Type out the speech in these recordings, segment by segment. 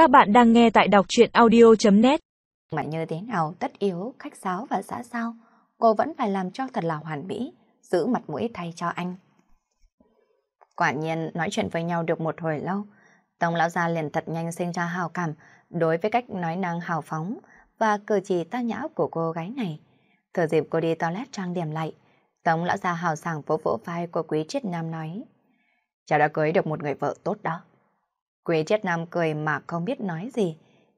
Các bạn đang nghe tại đọc truyện audio.net Mà như thế nào tất yếu, khách sáo và xã sao, cô vẫn phải làm cho thật là hoàn mỹ, giữ mặt mũi thay cho anh. Quả nhiên nói chuyện với nhau được một hồi lâu, Tông lão gia liền thật nhanh sinh ra hào cảm đối với cách nói năng hào phóng và cử chỉ ta nhã của cô gái này. Thừa dịp cô đi toilet trang điểm lại, Tống lão gia hào sảng vỗ vỗ vai của quý triết nam nói. Cháu đã cưới được một người vợ tốt đó. Quý triết nam cười mà không biết nói gì,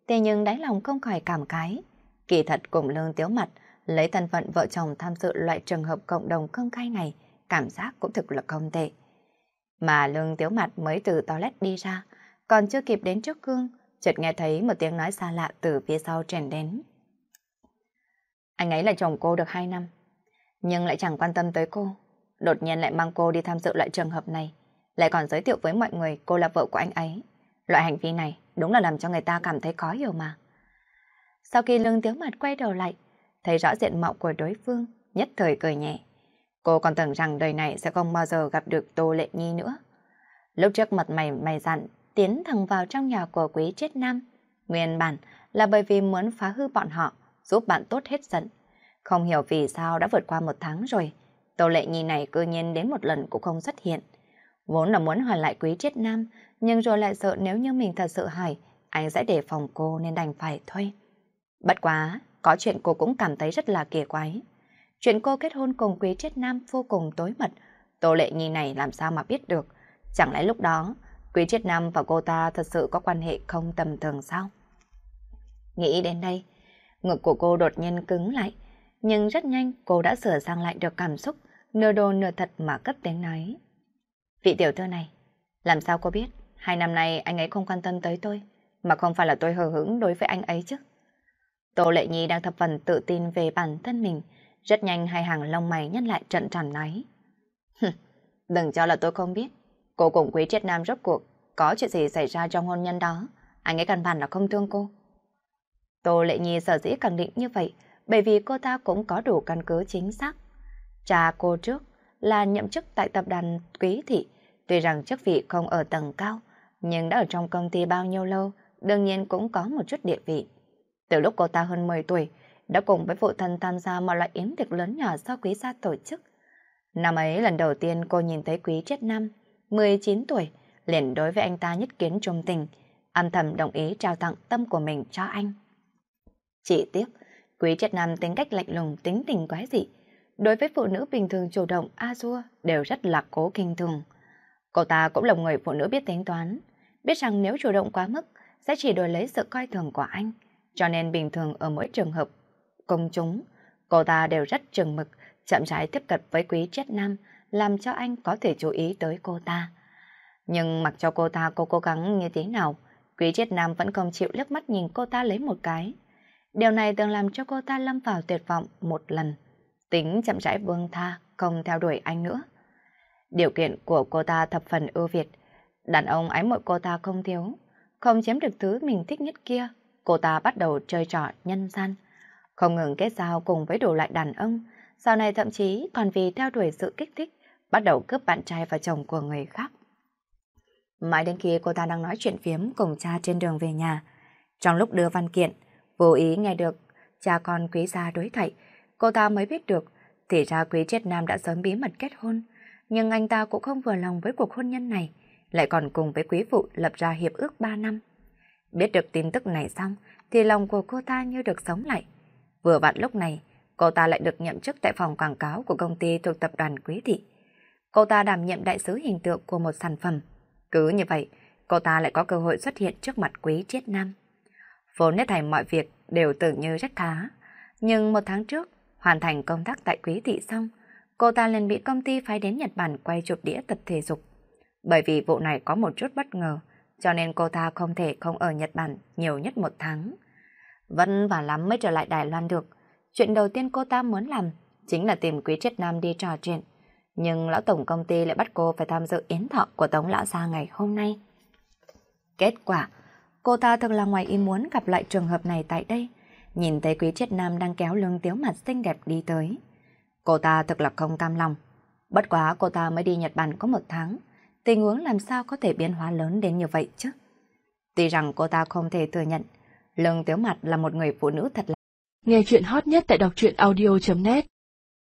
thế nhưng đáy lòng không khỏi cảm cái. Kỳ thật cùng lương tiếu mặt, lấy thân phận vợ chồng tham dự loại trường hợp cộng đồng công khai này, cảm giác cũng thực là không tệ. Mà lương tiếu mặt mới từ toilet đi ra, còn chưa kịp đến trước gương, chợt nghe thấy một tiếng nói xa lạ từ phía sau truyền đến. Anh ấy là chồng cô được 2 năm, nhưng lại chẳng quan tâm tới cô. Đột nhiên lại mang cô đi tham dự loại trường hợp này, lại còn giới thiệu với mọi người cô là vợ của anh ấy. Loại hành vi này đúng là làm cho người ta cảm thấy khó hiểu mà. Sau khi lương tiếng mặt quay đầu lại, thấy rõ diện mạo của đối phương, nhất thời cười nhẹ. Cô còn tưởng rằng đời này sẽ không bao giờ gặp được Tô Lệ Nhi nữa. Lúc trước mặt mày mày dặn, tiến thẳng vào trong nhà của quý chết nam. Nguyên bản là bởi vì muốn phá hư bọn họ, giúp bạn tốt hết giận. Không hiểu vì sao đã vượt qua một tháng rồi, Tô Lệ Nhi này cư nhiên đến một lần cũng không xuất hiện. Vốn là muốn hỏi lại quý triết nam, nhưng rồi lại sợ nếu như mình thật sự hỏi, anh sẽ đề phòng cô nên đành phải thôi. Bất quá, có chuyện cô cũng cảm thấy rất là kỳ quái. Chuyện cô kết hôn cùng quý triết nam vô cùng tối mật, Tô Lệ Nhi này làm sao mà biết được. Chẳng lẽ lúc đó, quý Triết nam và cô ta thật sự có quan hệ không tầm thường sao? Nghĩ đến đây, ngực của cô đột nhiên cứng lại, nhưng rất nhanh cô đã sửa sang lại được cảm xúc, nửa đồ nửa thật mà cất tiếng nói. Vị tiểu thư này, làm sao cô biết hai năm nay anh ấy không quan tâm tới tôi, mà không phải là tôi hờ hững đối với anh ấy chứ? Tô Lệ Nhi đang thập phần tự tin về bản thân mình, rất nhanh hai hàng lông mày nhăn lại trận tròn nói. Đừng cho là tôi không biết, cô cùng quý triết nam rốt cuộc, có chuyện gì xảy ra trong hôn nhân đó, anh ấy căn bản là không thương cô. Tô Lệ Nhi sở dĩ khẳng định như vậy, bởi vì cô ta cũng có đủ căn cứ chính xác. Cha cô trước là nhậm chức tại tập đoàn Quý Thị, tuy rằng chức vị không ở tầng cao, nhưng đã ở trong công ty bao nhiêu lâu, đương nhiên cũng có một chút địa vị. Từ lúc cô ta hơn 10 tuổi, đã cùng với phụ thân tham gia mọi loại yến tiệc lớn nhỏ do quý gia tổ chức. Năm ấy lần đầu tiên cô nhìn thấy quý triết năm, 19 tuổi, liền đối với anh ta nhất kiến trung tình, âm thầm đồng ý trao tặng tâm của mình cho anh. Chỉ tiếc, quý triết nam tính cách lạnh lùng tính tình quái dị, đối với phụ nữ bình thường chủ động a dua đều rất lạc cố kinh thường. Cô ta cũng là người phụ nữ biết tính toán, biết rằng nếu chủ động quá mức sẽ chỉ đổi lấy sự coi thường của anh, cho nên bình thường ở mỗi trường hợp công chúng, cô ta đều rất chừng mực, chậm rãi tiếp cận với quý triết nam, làm cho anh có thể chú ý tới cô ta. Nhưng mặc cho cô ta cô cố gắng như thế nào, quý triết nam vẫn không chịu liếc mắt nhìn cô ta lấy một cái. Điều này từng làm cho cô ta lâm vào tuyệt vọng một lần. Tính chậm rãi buông tha, không theo đuổi anh nữa. Điều kiện của cô ta thập phần ưu việt. Đàn ông ái mộ cô ta không thiếu. Không chiếm được thứ mình thích nhất kia, cô ta bắt đầu chơi trò nhân gian. Không ngừng kết giao cùng với đủ loại đàn ông, sau này thậm chí còn vì theo đuổi sự kích thích, bắt đầu cướp bạn trai và chồng của người khác. Mãi đến khi cô ta đang nói chuyện phiếm cùng cha trên đường về nhà, trong lúc đưa văn kiện, vô ý nghe được cha con quý gia đối thoại, cô ta mới biết được thì ra quý triết nam đã sớm bí mật kết hôn, nhưng anh ta cũng không vừa lòng với cuộc hôn nhân này, lại còn cùng với quý phụ lập ra hiệp ước 3 năm. Biết được tin tức này xong, thì lòng của cô ta như được sống lại. Vừa vặn lúc này, cô ta lại được nhậm chức tại phòng quảng cáo của công ty thuộc tập đoàn Quý Thị. Cô ta đảm nhiệm đại sứ hình tượng của một sản phẩm. Cứ như vậy, cô ta lại có cơ hội xuất hiện trước mặt Quý Triết Nam. Vốn hết thảy mọi việc đều tưởng như rất khá. Nhưng một tháng trước, hoàn thành công tác tại Quý Thị xong, cô ta liền bị công ty phái đến Nhật Bản quay chụp đĩa tập thể dục. Bởi vì vụ này có một chút bất ngờ, cho nên cô ta không thể không ở Nhật Bản nhiều nhất một tháng. Vẫn và lắm mới trở lại Đài Loan được. Chuyện đầu tiên cô ta muốn làm chính là tìm Quý Triết Nam đi trò chuyện. Nhưng lão tổng công ty lại bắt cô phải tham dự yến thọ của Tống Lão Gia ngày hôm nay. Kết quả, cô ta thật là ngoài ý muốn gặp lại trường hợp này tại đây. Nhìn thấy Quý Triết Nam đang kéo lưng tiếu mặt xinh đẹp đi tới. Cô ta thực là không cam lòng. Bất quá cô ta mới đi Nhật Bản có một tháng. Tình huống làm sao có thể biến hóa lớn đến như vậy chứ? Tuy rằng cô ta không thể thừa nhận, lưng Tiếu Mặt là một người phụ nữ thật là... Nghe chuyện hot nhất tại đọc truyện audio.net